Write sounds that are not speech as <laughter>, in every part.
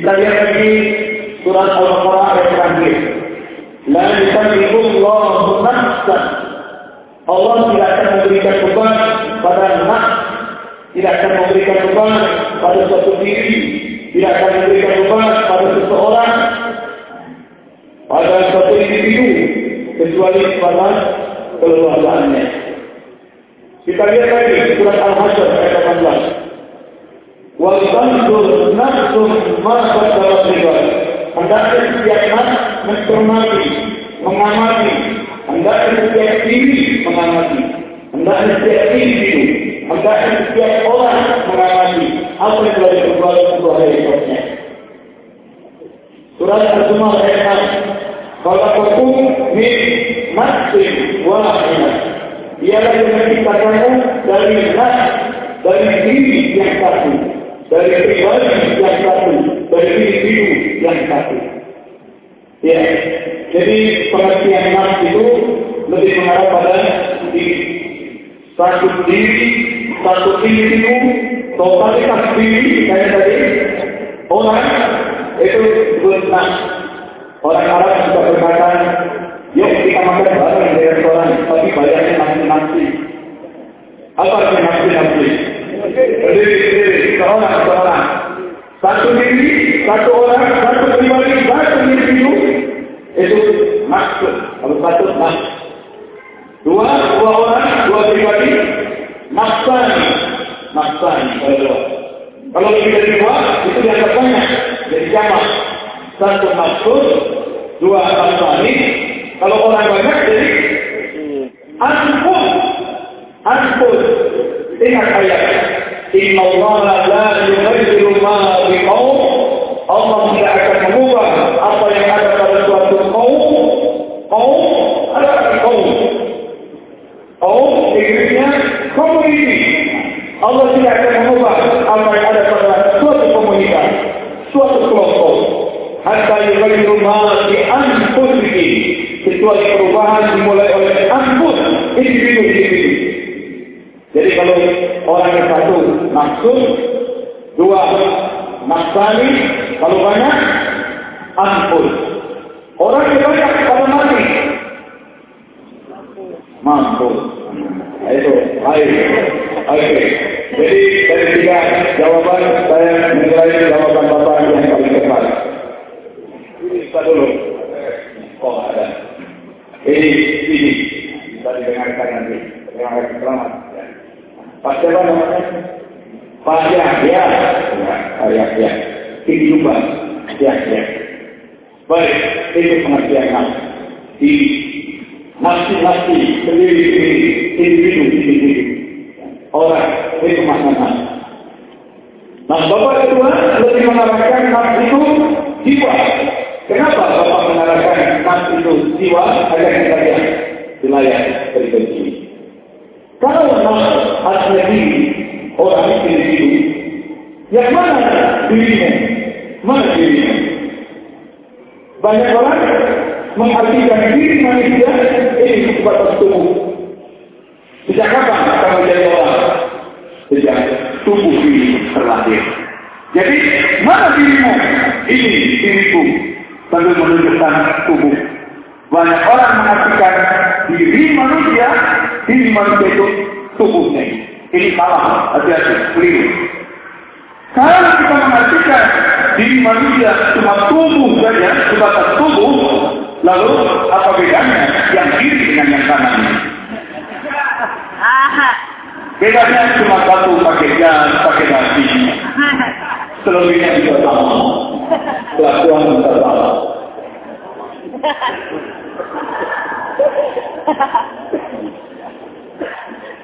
Kita lihat lagi surat Al-Baqarah ayat terakhir. La yukallifullahu nafsan. Allah tidak akan memberikan beban pada nafs, tidak akan memberikan beban pada suatu diri, tidak akan memberikan beban pada seseorang, pada suatu individu, kecuali pada keluarganya. Kita lihat lagi surat Al-Hasyr ayat 18. Wal tanzur nafsum ma qaddamat liwat. Hendaknya setiap nafs mencermati, mengamati. Hendaknya setiap diri mengamati. Hendaknya setiap. Hendaknya setiap orang mengamati. Apa yang telah diperbuat untuk hari esoknya. Surat Al-Zumar 6. Khalaqakum min nafsin wahidah. Ialah yang menciptakanmu dari nafs, dari diri yang satu, dari pribadi yang satu, dari individu yang satu. Ya, jadi pengertian nafs itu lebih mengarah pada diri. Satu diri, satu individu, totalitas diri, kayak tadi, orang itu disebut. Orang Arab juga berkata, yuk kita makan bareng di restoran, tapi bayarnya nasi-nasi. Apa? Berdiri-berdiri, seorang seorang. Satu diri, satu orang, satu pribadi, satu individu, itu maksud. Kalau satu maksud. Dua, dua orang, dua pribadi, maksani. Maksani, kalau. Kalau lebih dari dua, itu dianggap banyak. Jadi jamak. Satu maksud, dua maksani. Kalau orang banyak, jadi anpun. Anpun. Ingat ayat. Inna Allah la yughayyiru ma biqaum. Allah tidak akan mengubah apa yang ada pada suatu kaum. Kaum adalah kaum. Kaum Inggrisnya community. Allah tidak akan mengubah apa yang ada pada suatu komunitas, suatu kelompok. Hatta yughayyiru ma bi anfusihim. Kecuali perubahan dimulai oleh anfus individu-individu. Jadi kalau orang yang satu maksud, dua maksani, kalau banyak ampun. Orang yang banyak pada mati. Mampu. Nah, itu, baik. Oke. Jadi dari tiga jawaban saya menilai jawaban Bapak yang paling tepat. Kita dulu. Oh ada. Ini, ini. Bisa didengarkan nanti. Terima kasih selamat. Pak siapa namanya? Pak Yahya. Pak Yahya. Kehidupan. Yahya. Baik, itu pengertian nafsu. Di nafsi-nafsi sendiri-sendiri, individu-individu. Orang, itu makna nafsu. Nah, Bapak kedua lebih mengarahkan nafsu itu jiwa. Kenapa Bapak mengarahkan nafsu itu jiwa agar kita lihat wilayah berikut ini? Kalau artinya diri, orang individu, yang mana dirinya? Mana dirinya? Banyak orang mengartikan diri manusia ini sebatas tubuh. Sejak kapan kita menjadi orang? Sejak tubuh ini terlahir. Jadi, mana dirimu? Ini diriku. Sambil menunjukkan tubuh. Banyak orang mengartikan diri manusia, diri manusia itu tubuhnya. Ini salah, hati-hati, keliru. Kalau kita mengartikan diri manusia cuma tubuh saja, sebatas tubuh, lalu apa bedanya yang kiri dengan yang kanan? Bedanya cuma satu pakai jas, pakai nasi. Selebihnya juga sama. Kelakuan juga sama. <laughs>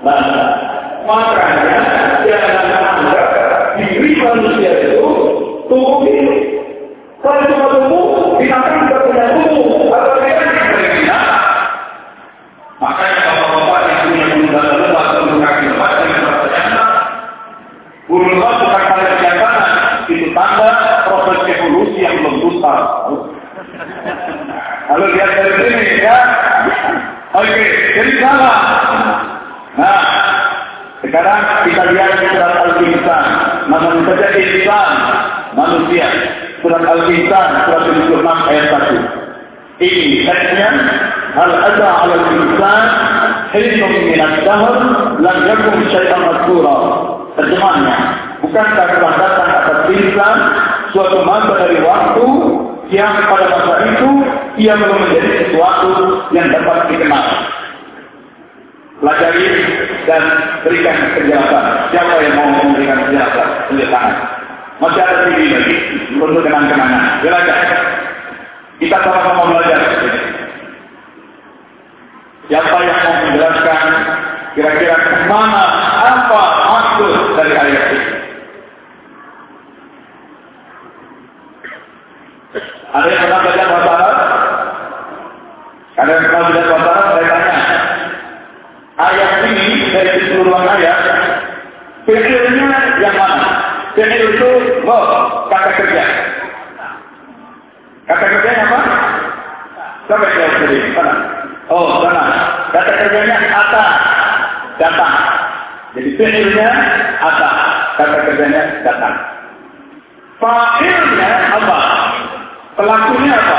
Nah, makanya jangan anggap diri manusia itu tubuh ini punya tubuh, binatang juga punya tubuh. Apa beda dengan binatang? Makanya bapak-bapak yang punya bulu dada lebat atau bulu kaki lebat dengan bertanya, bulu lebat bukan pada kebiasaan, itu tanda proses evolusi yang belum tuntas. Lalu lihat dari sini ya. Oke, jadi salah. Nah, sekarang kita lihat surat Al-Insan. Namanya saja insan, manusia. Surat Al-Insan, surat 76 ayat 1. Ini teksnya, Hal ada ala al-insan, hilum minat dahar, lam yakum syaitan maskura. Terjemahnya, bukankah telah datang atas insan suatu masa dari waktu yang pada masa itu ia belum menjadi sesuatu yang dapat dikenal. Pelajari dan berikan penjelasan. Siapa yang mau memberikan penjelasan? Tunjuk tangan. Masih ada TV lagi untuk kenang-kenangan. Belajar. Kita sama-sama belajar. Siapa yang mau menjelaskan kira-kira ke mana, apa maksud dari ayat ini? Ada yang pernah belajar bahasa Arab? Ada yang pernah belajar bahasa Arab? Saya tanya. Ayat ini dari keseluruhan ayat, fi'ilnya yang mana? Fi'il itu oh, kata kerja. Kata kerjanya apa? Siapa yang jawab tadi? Sana. Oh, sana. Kata kerjanya ata, datang. Jadi fi'ilnya ata, kata kerjanya datang. Fa'ilnya apa? Pelakunya apa?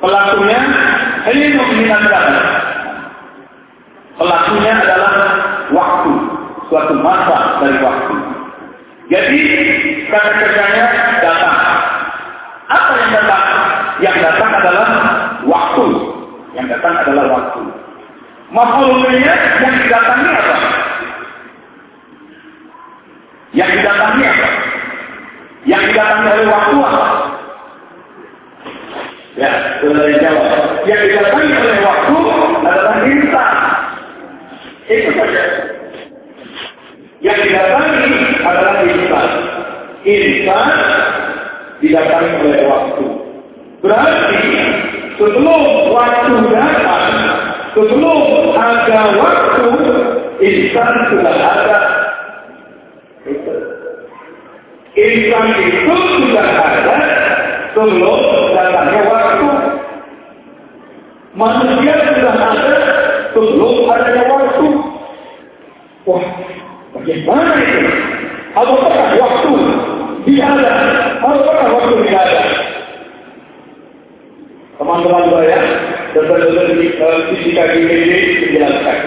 Pelakunya ilmu minat Pelakunya adalah waktu, suatu masa dari waktu. Jadi kata kerjanya datang. Apa yang datang? Yang datang adalah waktu. Yang datang adalah waktu. Mafulnya yang didatangi apa? Yang didatangi apa? Yang didatangi oleh waktu apa? Ya, sudah dijawab. Yang didatangi oleh waktu adalah insan. Itu saja. Yang didatangi adalah insan. Insan didatangi oleh waktu. Berarti sebelum waktu datang, sebelum ada waktu, insan sudah ada. Insan itu sudah ada sebelum datangnya waktu. Manusia sudah ada sebelum adanya waktu. Wah, bagaimana itu? Apakah waktu tidak ada? Apakah waktu tidak ada? Teman-teman saya, dokter-dokter di fisika GPD menjelaskan.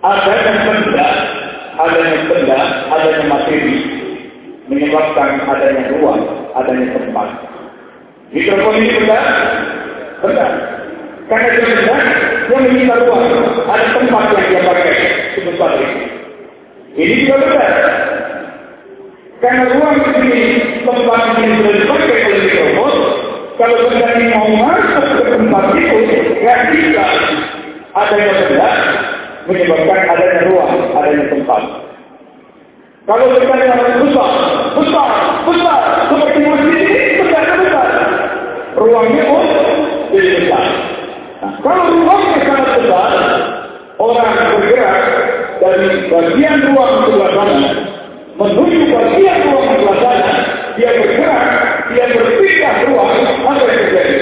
Ada yang benda, ada yang benda, adanya materi, menyebabkan adanya ruang, adanya tempat. Mikrofon ini benda, benda. Karena dia benda, dia meminta ruang, ada tempat yang dia pakai sebesar ini. Ini juga benda. Karena ruang ini, tempat ini sudah dipakai oleh mikrofon, kalau benda ini mau masuk ke tempat itu, nggak bisa. Adanya benda menyebabkan adanya ruang, adanya tempat. Kalau berkata orang besar, besar, besar, seperti masjid ini, besar, besar. Ruangnya pun jadi besar. Nah, kalau ruangnya sangat besar, orang bergerak dari bagian ruang sebelah sana menuju bagian ruang sebelah sana, dia bergerak, dia berpindah ruang, apa yang terjadi?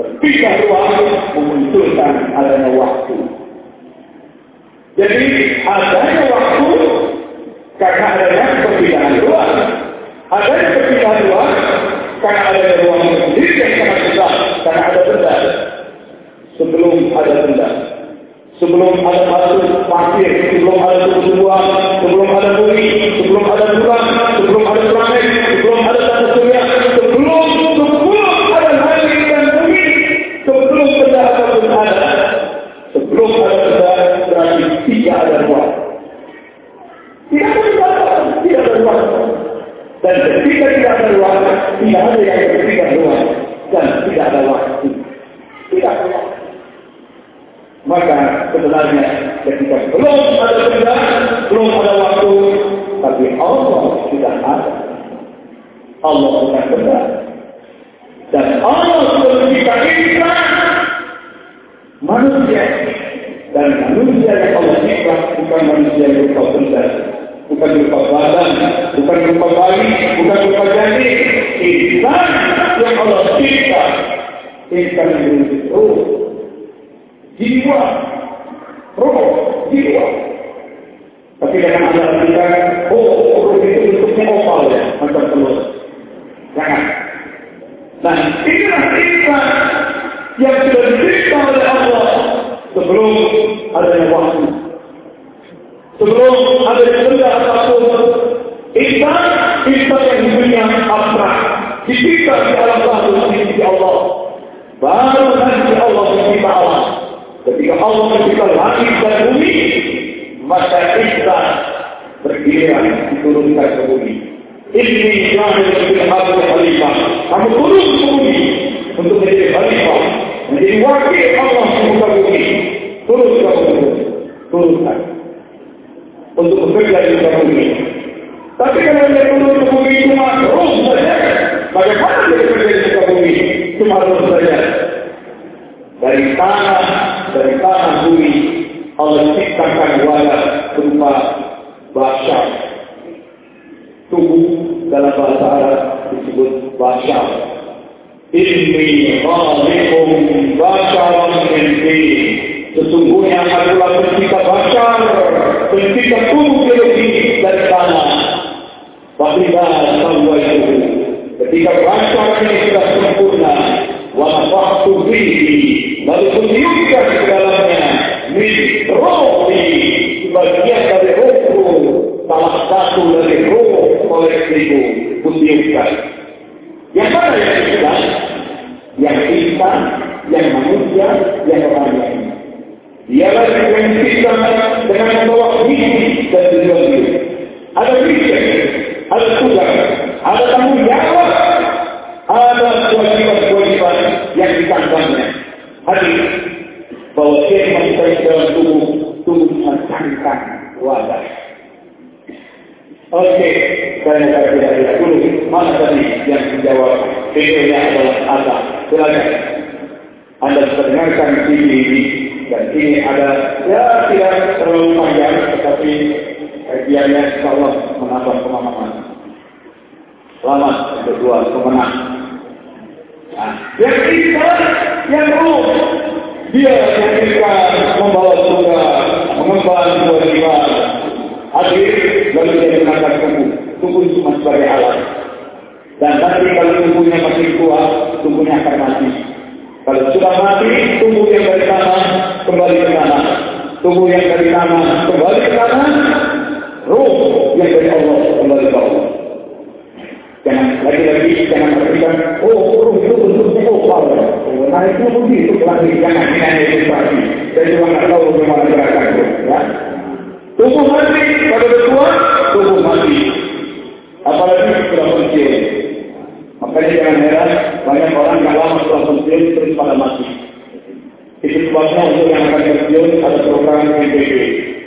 Berpindah ruang memunculkan adanya waktu. Jadi adanya waktu karena adanya perpindahan ruang. Adanya perpindahan ruang karena adanya ruang sendiri yang sangat besar. Karena ada benda. Sebelum ada benda. Sebelum ada batu pasir, sebelum ada tumbuh-tumbuhan, sebelum ada bumi, sebelum ada bulan, sebelum ada planet, sebelum ada tanda surya, sebelum sebelum ada langit dan bumi, sebelum benda apa pun ada, sebelum ada benda berarti tidak ada ruang. Tidak ada ruang, tidak ada ruang. Dan ketika tidak ada ruang, tidak ada yang berbeda ruang dan tidak ada waktu. Tidak ada waktu. Maka sebenarnya ketika belum ada benda, belum ada waktu, tapi Allah sudah ada. Allah bukan benar. Dan Allah sudah menciptakan insan manusia dan manusia yang Allah cipta bukan manusia yang berupa benda, bukan berupa badan, bukan berupa bayi, bukan berupa jadi. Insan yang Allah cipta, insan yang memiliki roh, jiwa, roh, jiwa. Tapi jangan anda artikan, oh, roh itu bentuknya oval ya, macam telur. Jangan. Nah, inilah insan yang sudah dicipta oleh Allah sebelum adanya waktu. Sebelum ada benda apa pun, insan, insan yang dunia abstrak, dicipta di alam satu sisi Allah. Baru nanti Allah mencipta alam. Ketika Allah mencipta langit dan bumi, maka insan bergiliran diturunkan ke bumi. Ini yang menjadi hati khalifah. Kamu turun ke bumi untuk menjadi khalifah, menjadi wakil Allah di bumi. Turun ke bumi, turunkan untuk bekerja di muka bumi. Tapi kalau dia turun ke bumi cuma roh saja, bagaimana dia bekerja di muka bumi? Cuma roh saja. Dari tanah, dari tanah bumi, Allah ciptakan wadah berupa bahasa tubuh dalam bahasa Arab disebut bahasa Inni khalikum basharan min Sesungguhnya adalah pencipta bashar, pencipta tubuh biologi dari tanah. Samwa itu. Ketika bashar ini sudah wa nafahtu bihi, lalu kutiupkan ke dalamnya, min rohi, sebagian dari rohku, salah satu dari roh kolektiku, kutiupkan. Yang mana yang Islam? Yang Islam, yang manusia, yang lain. Dialah yang kita dengan membawa misi dan tujuan hidup. Ada misi, ada tugas, ada tanggung jawab, ada kewajiban-kewajiban yang ditangkapnya. Hadir bahwa dia manusia dalam tubuh, tubuh mencangkang wadah. Oke, saya tidak tidak dulu. Mana tadi yang menjawab? Videonya adalah Silakan. Anda bisa dengarkan video ini dan ini ada ya tidak terlalu panjang, tetapi kajiannya insya Allah menambah pemahaman. Selamat untuk dua pemenang. Nah, yang kita, yang roh, dia kita membawa surga, mengemban kewajiban, hadir lalu dia mengangkat tubuh. Tubuh cuma sebagai alat. Dan nanti kalau tubuhnya masih kuat, tubuhnya akan mati. Kalau sudah mati, tubuh yang dari tanah kembali ke tanah. Tubuh yang dari tanah kembali ke tanah. Ruh yang dari Allah kembali ke Allah. Jangan lagi-lagi jangan berpikir, oh ruh itu opal. Oh, nah itu begitu lagi jangan jangan itu pasti. Saya cuma nggak tahu bagaimana gerakan itu. Ya. Tubuh mati pada bertuah, tubuh mati. Apalagi setelah pensiun. Makanya jangan heran, banyak orang lama setelah pensiun terus pada mati. Itu sebabnya untuk yang akan pensiun ada program PBB,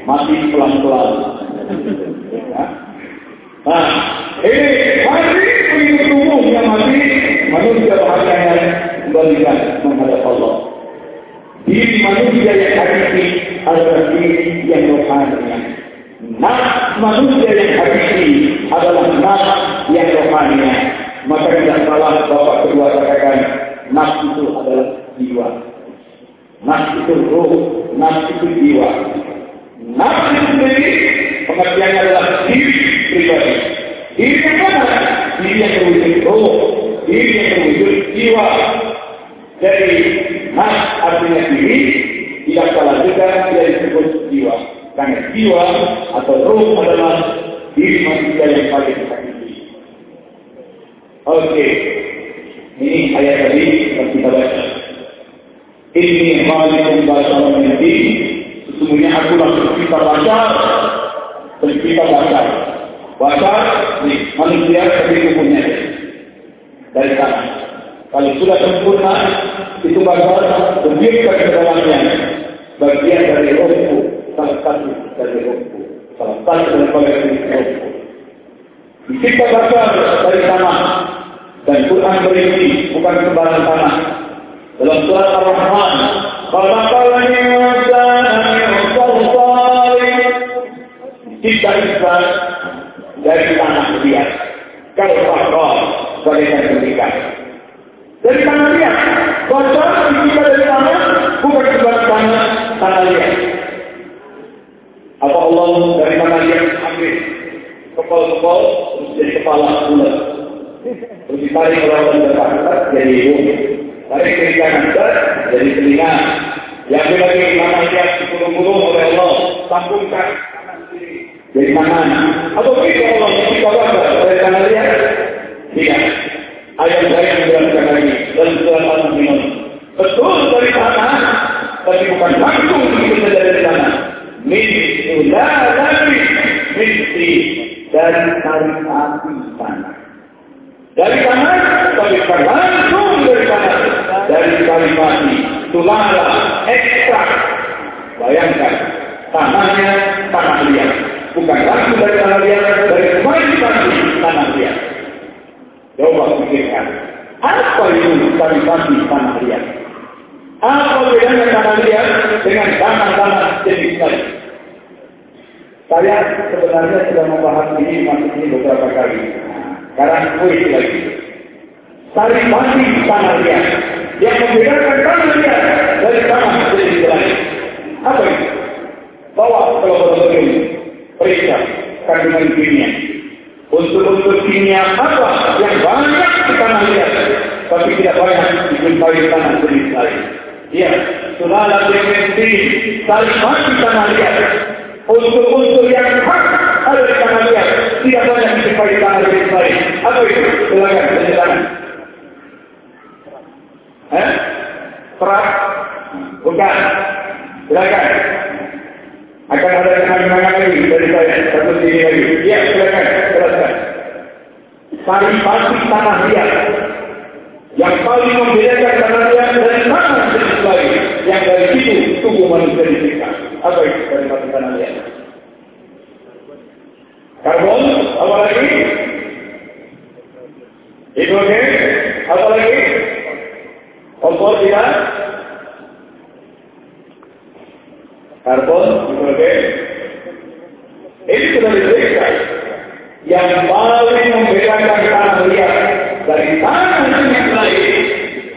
mati pelan-pelan. Ya. Nah, ini mati begitu tubuh yang mati, manusia bahasanya kembalikan menghadap Allah. Diri manusia yang hakiki adalah diri yang rohani. Nas manusia yang hakiki adalah nas yang rohani. Maka tidak salah Bapak kedua katakan nas itu adalah jiwa. Nas itu roh, nas itu jiwa. Nas itu sendiri pengertiannya adalah diri pribadi. Diri yang mana? Diri yang terwujud roh, diri yang terwujud jiwa. Jadi nas artinya diri, tidak salah juga dia disebut jiwa. Karena jiwa atau roh adalah diri manusia yang paling hakiki. Oke, ini ayat tadi yang kita baca. Ini malikun bahasa menjadi sesungguhnya akulah pencipta baca, pencipta baca. Baca, ini manusia tapi tubuhnya dari tanah. Kalau sudah sempurna, itu bakal berbiak ke dalamnya. Bagian dari rohku, salah satu dari rohku. Dari bagian dari rohku. Dicipta bakal dari tanah, Dan Quran berisi bukan sembarang tanah. Dalam surat Ar-Rahman, "Khalaqal insana min salsalin" Kita Islam dari tanah liat. Kalau fakor, bagaikan berikan. Dari tanah liat. Bocor kita dari tanah, bukan sembarang tanah, tanah liat. Apa Allah dari tanah liat ambil kepala-kepala, jadi kepala bulat. Terus ditarik orang depan jadi hidung. Tarik kiri kanan jadi telinga. Yang lagi mana lihat dikurung-kurung oleh Allah, sambungkan jadi tangan. Atau begitu Allah gambar dari tangan lihat? Tidak. Ayat saya yang menjelaskan lagi dalam surat Al-Mu'minun. Betul dari tanah, tapi bukan langsung begitu saja dari tanah. Min ulah dari mesti dari tarik api tanah. Dari tanah, tapi bukan langsung dari tanah. Dari tarik api, tulanglah, ekstrak. Bayangkan, tanahnya tanah liat. Bukan langsung dari tanah liat, dari kemarin pasti tanah liat. Coba pikirkan, apa itu tarik api tanah liat? Apa bedanya tanah liat dengan tanah-tanah jenis lain? Saya sebenarnya sudah membahas ini masuk ini beberapa kali. Sekarang kuis lagi. Tarik mati tanah liat. Yang membedakan tanah liat dari tanah jenis lain. Apa itu? Bawa kalau betul ini. Periksa kandungan kimia. Unsur-unsur kimia apa yang banyak di tanah liat. Tapi tidak banyak tanah jenis lain. Ya, demensi, tarik mati tanah liat unsur-unsur yang hak di tangan dia tidak banyak dijumpai di tangan jenis lain. Apa itu? Silakan penjelasan. Eh? Perak? Bukan. Silakan. Akan ada kandungan lagi dari saya satu sini lagi. Ya, silakan. Sari pasti tanah dia yang paling membedakan tanah dia dari tanah jenis lain yang dari situ tubuh manusia diciptakan. Apa itu tanah dia? Karbon, apa lagi? Hidrogen, apa lagi? Kompor tidak? Karbon, hidrogen. Ini sudah diperiksa. Yang paling membedakan tanah liat dari tanah jenis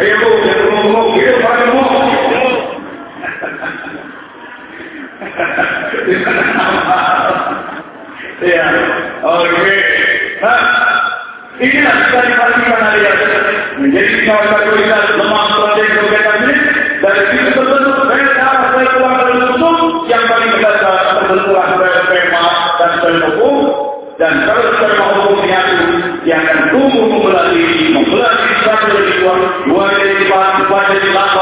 Kita. Ya. Nah, dan susu yang paling terbentuklah sel sperma dan dan kalau sperma tubuh menyatu dia akan tumbuh membelah vez bajo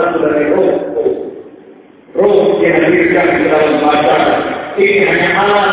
satu dari roh roh dihadirkan di dalam badan. Ini hanya alat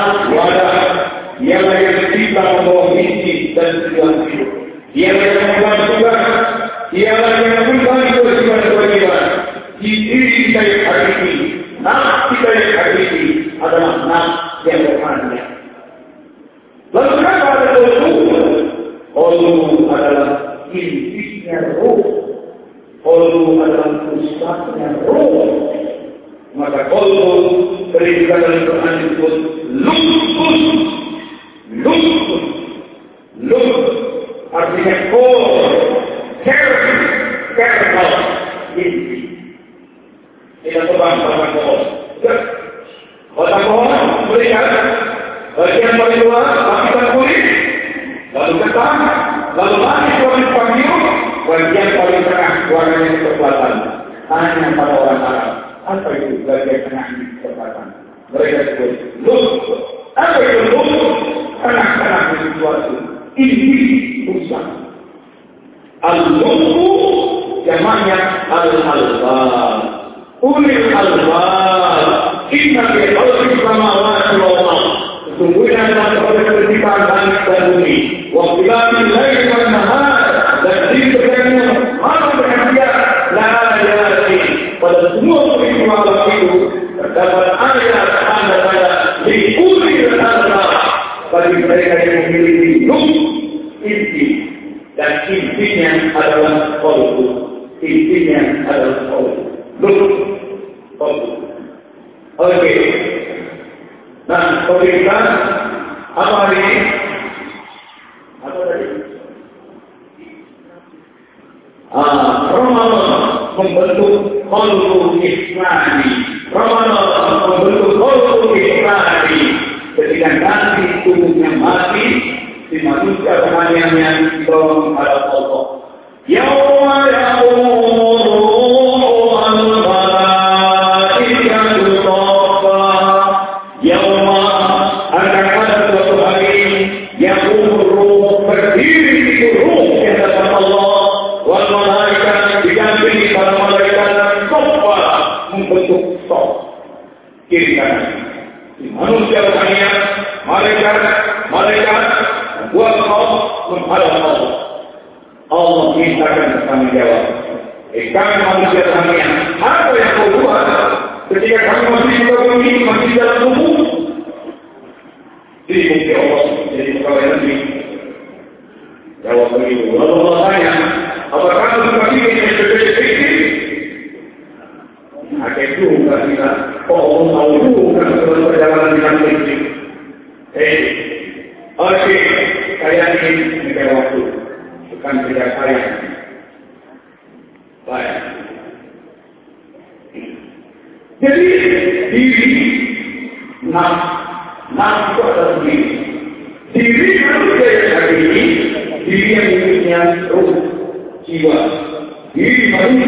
coisas. Luz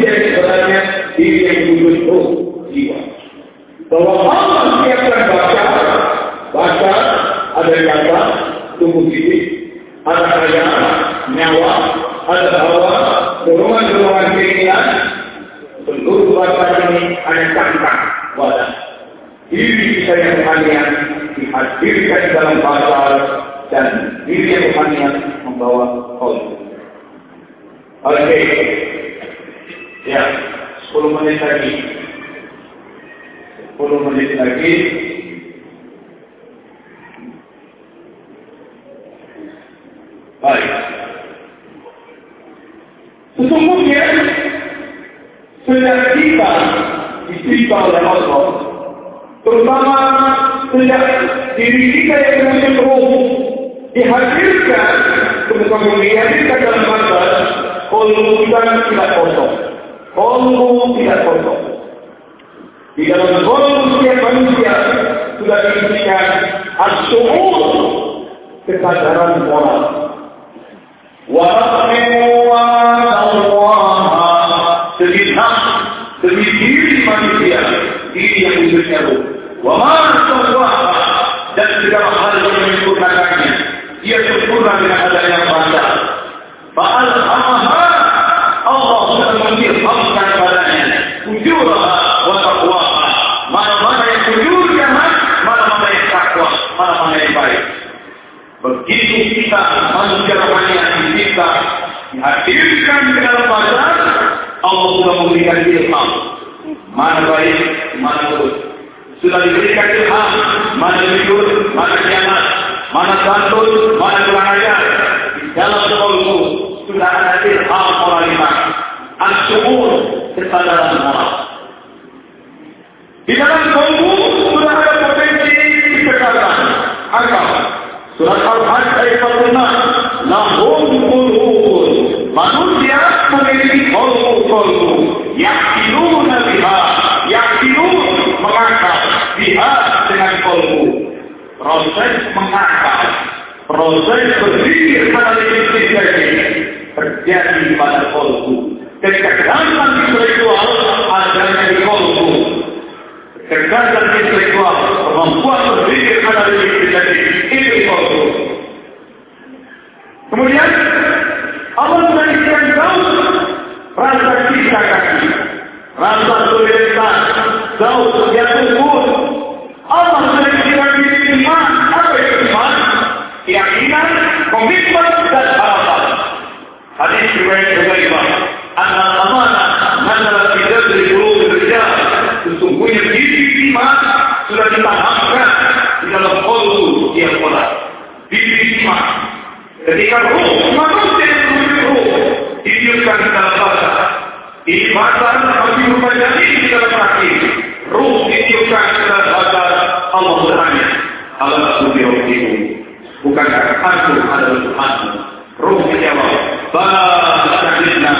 dari sebenarnya diri yang dibentuk jiwa. Bahwa Allah siapkan baca, baca ada kata, tubuh diri, ada kaya, nyawa, ada hawa, dorongan-dorongan keinginan, seluruh baca ini ada kata, wadah. Diri kita yang hanya dihadirkan dalam Berpikir analisis ini terjadi pada kolbu. Kecerdasan intelektual adanya di kolbu. Kecerdasan intelektual, kemampuan berpikir analisis terjadi ini kolbu. Kemudian Allah sudah isikan tahu rasa cinta kaki, rasa solidaritas, tahu jatuh pun. Allah sudah isikan iman. Apa itu iman? Keyakinan, komitmen dan harapan. Hadis riwayat Huzaifah, "Anna amanah nazalat fi jadri qulub rijal." Sesungguhnya diri iman sudah ditanamkan di dalam kolbu yang kuat. Diri iman. Ketika ruh manusia yang memiliki ruh ditiupkan ke dalam bahasa. Ini bahasa masih berupa jadi di dalam hati. Ruh ditiupkan ke dalam bahasa Allah bertanya. Allah subhanahu Bukankah antum adalah Tuhanmu? Ruh menjawab, Bala syahidna.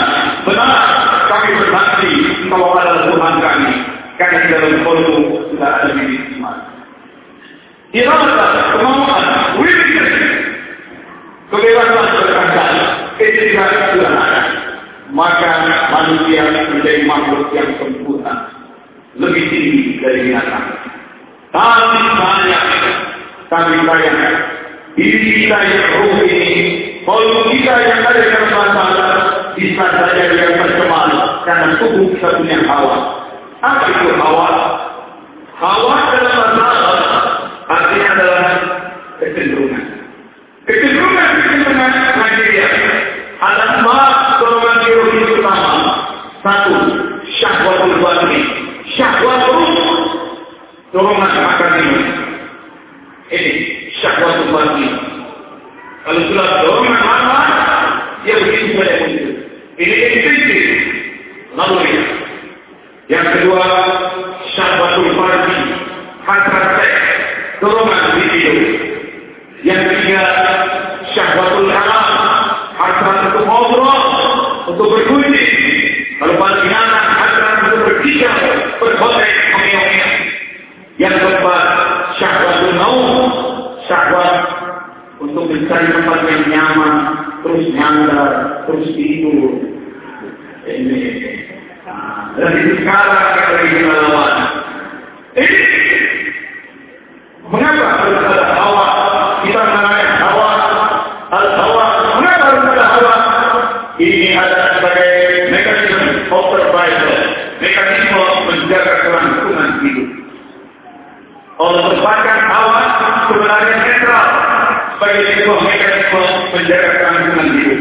Benar, kami bersaksi bahwa adalah Tuhan kami. Karena di dalam kolbu sudah ada bibit iman. Irasa, kemauan, willingness, kebebasan berkata, sudah ada. Maka manusia menjadi makhluk yang sempurna. Lebih tinggi dari binatang. Tapi banyak, tapi banyak. Diri kita yang ruh ini, kalau kita yang ada dalam masalah, bisa saja dia tercemar karena tubuh kita punya hawa. Apa itu hawa? Hawa dalam masalah artinya adalah kecenderungan. Kecenderungan kecenderungan Nigeria ada empat golongan biologis utama. Satu, syahwatul batin. Syahwatul dorongan makan ini. Ini syahwatul batin. Kalau sudah dorongan makan, dia begitu saja muncul. Ini instintif. Lalu ini. Yang kedua, syahwatul farji. Hasrat seks. Dorongan video. Yang ketiga, syahwatul haram. Hasrat untuk ngobrol. Untuk berkunjung. Kalau pada binatang, hasrat untuk berbicara. Berhotek, mengeong Yang keempat, syahwatul maut. Syahwat untuk mencari tempat yang nyaman, terus nyandar, terus tidur. Ini. Nah, dan itu sekarang kita lagi lawan. Menjaga kelangsungan hidup.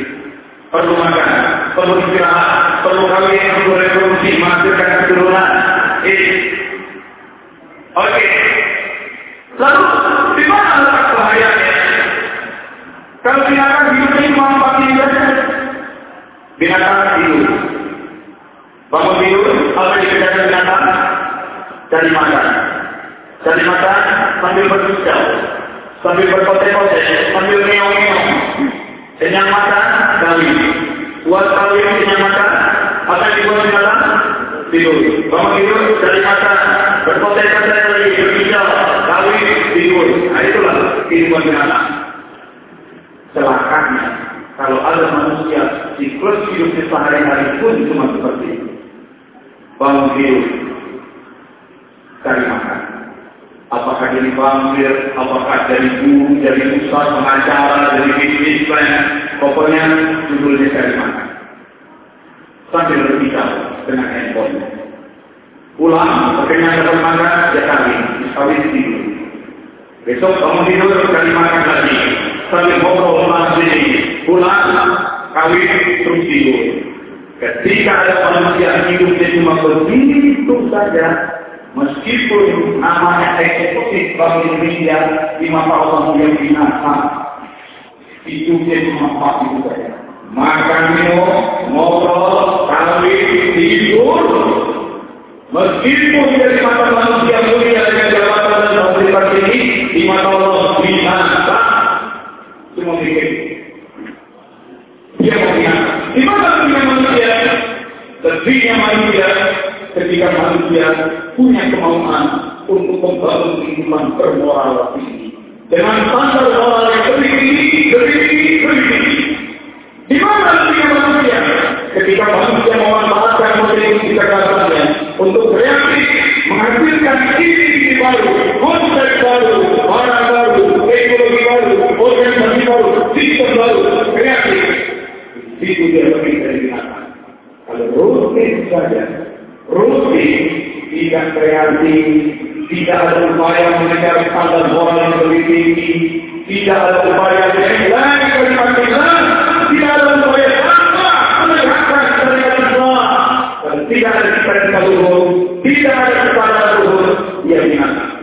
Perlu makan, perlu istirahat, perlu kawin, perlu reproduksi, menghasilkan keturunan. Ini. Oke. Lalu, di mana letak bahayanya? Kalau binatang hidup ini memanfaatkan binatang hidup. Bangun tidur, apa yang dikerjakan binatang? Cari makan. Cari makan sambil berbicara, sambil berkotek-kotek, sambil meong-meong. Kenyang makan, kawin. Buat makan, apa yang dibuat binatang? Tidur. Bangun tidur, cari makan, berkotek-kotek lagi, berbicara, kawin, tidur. Nah itulah kehidupan binatang. Celakanya, kalau ada manusia siklus hidupnya sehari-hari pun cuma seperti itu. Bangun tidur, cari makan. Jadi vampir, apakah dari guru, dari ustaz, pengacara, dari bisnismen, pokoknya judulnya cari makan. Sambil berbicara dengan handphone. Pulang, akhirnya dapat makan, dia kawin, kawin tidur. Besok kamu tidur, cari makan lagi. Sambil ngobrol masih pulang, kawin, terus tidur. Ketika ada manusia hidupnya cuma begitu saja, meskipun namanya eksekutif Bank Indonesia di mata Allah yang binatang, hidupnya cuma empat itu saja. Makan minum, ngobrol, kawin, tidur, meskipun dari mata manusia mulia dengan jabatan dan fasilitas ini, di mata Allah binatang, semua mikir. Dia mau binatang. Di dunia manusia? Lebihnya manusia ketika manusia punya kemauan untuk membangun kehidupan bermoral tinggi. Dengan standar moral yang lebih tinggi, lebih tinggi, lebih tinggi. Di mana manusia? Ketika manusia tidak ada upaya mengejar standar moral yang lebih tinggi, tidak ada upaya yang lain kalimat Tuhan, tidak ada upaya apa menegakkan syariat Islam, dan tidak ada cita-cita luhur, tidak ada kepada luhur, dia binatang.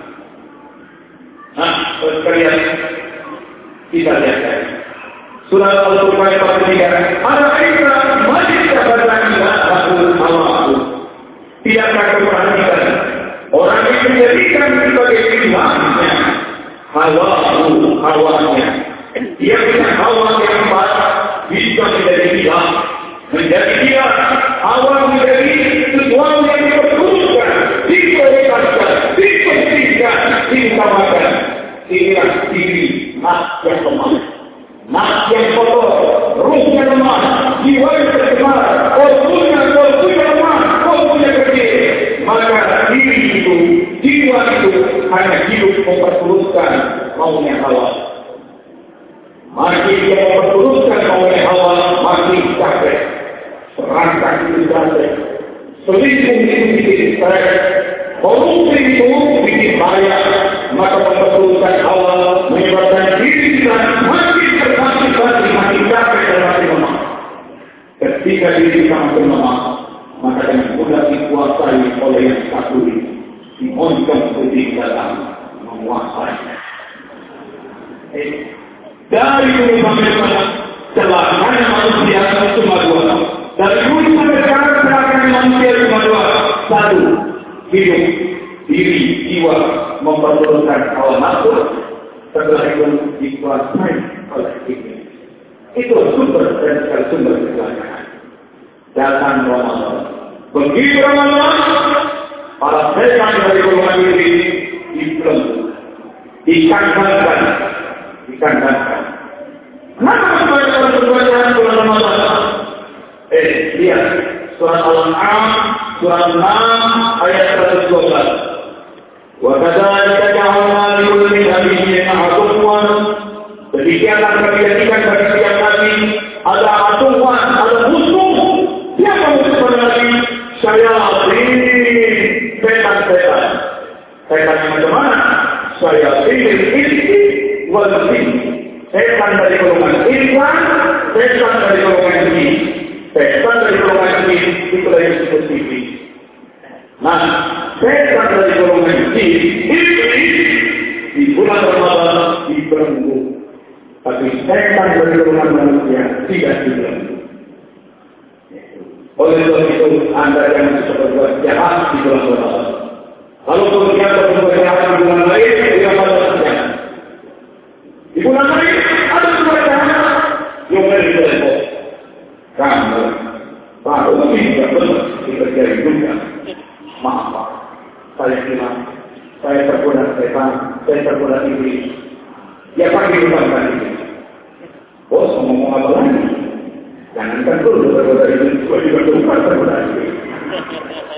Nah, sekalian kita lihat Surah dikuasai oleh. Itu sumber dan sumber kecelakaan. Datang Ramadan. Begitu Ramadan, para setan dari golongan ini dibelenggu, dikandangkan, dikandangkan. Kenapa sebanyak orang bulan Ramadan? Eh, lihat surat Al-An'am, surat Al-An'am ayat 112. Wa kadzalika ja'alna li kulli nabiyyin Demikianlah kami jadikan bagi setiap nabi ada atuan, ada musuh. Siapa musuh pada nabi? Saya setan-setan. Setan yang macam mana? Saya pilih ini wajib. Setan dari golongan insan, setan dari golongan ini. Setan dari golongan ini itu dari spesifik. Nah, setan dari manusia tidak dibelenggu. Oleh sebab itu, Anda yang berbuat jahat di. Kalau kemudian berbuat jahat di bulan lain, dia pada jahat. Di bulan lain, ada berbuat jahat. Yang dari berbuat. Kamu, baru bisa benar dikerjai juga. Maaf Pak, saya bilang, saya tergoda setan, saya tergoda iblis. Ya pagi bukan tadi. Bos ngomong apa lagi? Jangan kan dulu tergoda iblis, gue juga bukan tergoda iblis.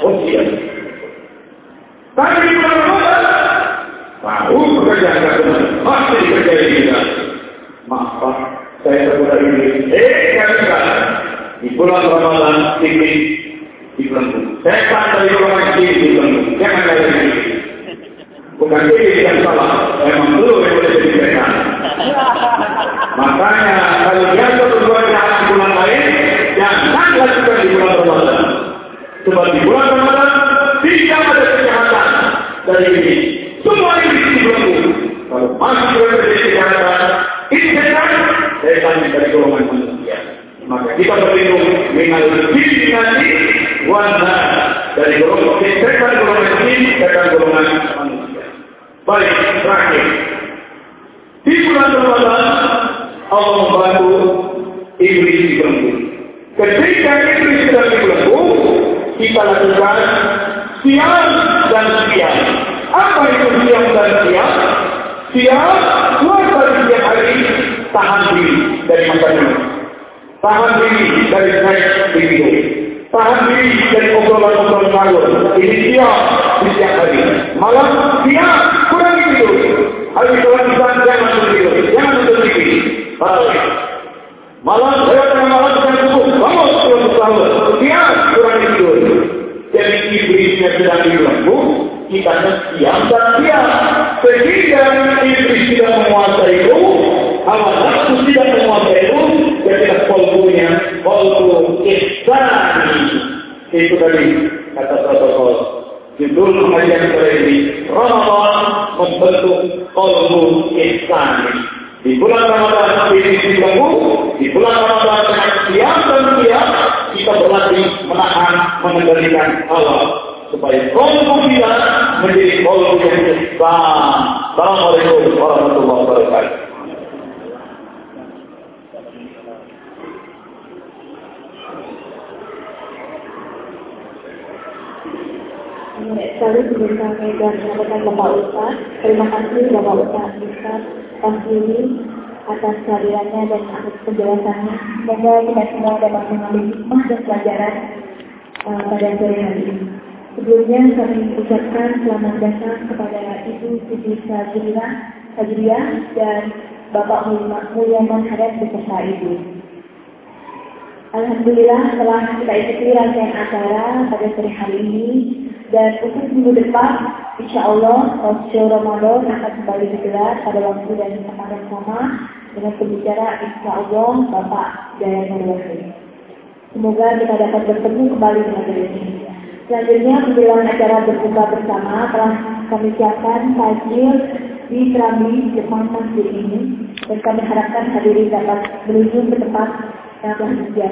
Oh iya. Tapi di bulan Ramadan, tahu kerjaan nggak benar, masih dikerjain juga. Maaf Pak, saya terbuka ini. Eh, nggak bisa. Di bulan Ramadan, ini di bulan Saya tak dari bulan ini di bulan Jangan dari ini. Bukan ini yang salah, memang belum yang boleh jadi mereka. Makanya kalau biasa berbuat jahat di bulan lain, jangan lakukan di bulan Ramadan. Sebab di bulan Ramadan tidak ada kejahatan dari ini. Semua ini dibelenggu. Kalau masih berada di kejahatan, ini setan, setan dari golongan manusia. Maka kita berlindung dengan jin nanti, wana dari golongan setan golongan jin, setan golongan manusia. Baik, terakhir. Di bulan Ramadan, Allah membantu iblis dibelenggu. Ketika iblis sedang dibelenggu, kita lakukan siang dan siang. Apa itu siang dan siang? Siang, puasa di setiap hari, tahan diri dari makanan. Tahan diri dari seks video. Tahan diri dari obrolan-obrolan malu. Ini siang di setiap hari. Malam, siang, Hari sholat Islam jangan tidur. Jangan tidur diri. Balik. Malam, saya tengah malam bukan subuh. Bangun, kurang sahur. Siang, kurang tidur. Jadi iblisnya sedang dibelenggu, kita siang dan siang. Sehingga iblis tidak menguasai itu, hawa nafsu tidak menguasai itu, jadi kolbunya, kolbu ihsani. Itu tadi kata protokol. Judul pengajian kita ini, membentuk kolbu ihsani. Di bulan Ramadan ini diganggu, di bulan Ramadan siang dan siang kita berlatih menahan, mengendalikan Allah supaya kolbu kita menjadi kolbu yang Islam. Assalamualaikum warahmatullahi wabarakatuh. Sekali kami dan menyampaikan Bapak Ustaz. Terima kasih Bapak Ustaz Ustaz Tahili atas kehadirannya dan atas penjelasannya. Semoga kita semua dapat mengambil hikmah dan pelajaran uh, pada sore hari ini. Sebelumnya kami ucapkan selamat datang kepada Ibu Siti Sajriah dan Bapak Mulyaman Harap beserta Ibu. Alhamdulillah telah kita ikuti rangkaian acara pada sore hari ini dan untuk minggu depan insya Allah show Ramadan akan kembali digelar pada waktu dan tempat yang sama dengan pembicara insya Allah Bapak Jaya Nurwahid. Semoga kita dapat bertemu kembali dengan ini. Selanjutnya menjelang acara berbuka bersama telah kami siapkan tajil di keramik depan masjid ini dan kami harapkan hadirin dapat menuju ke tempat yang telah disediakan.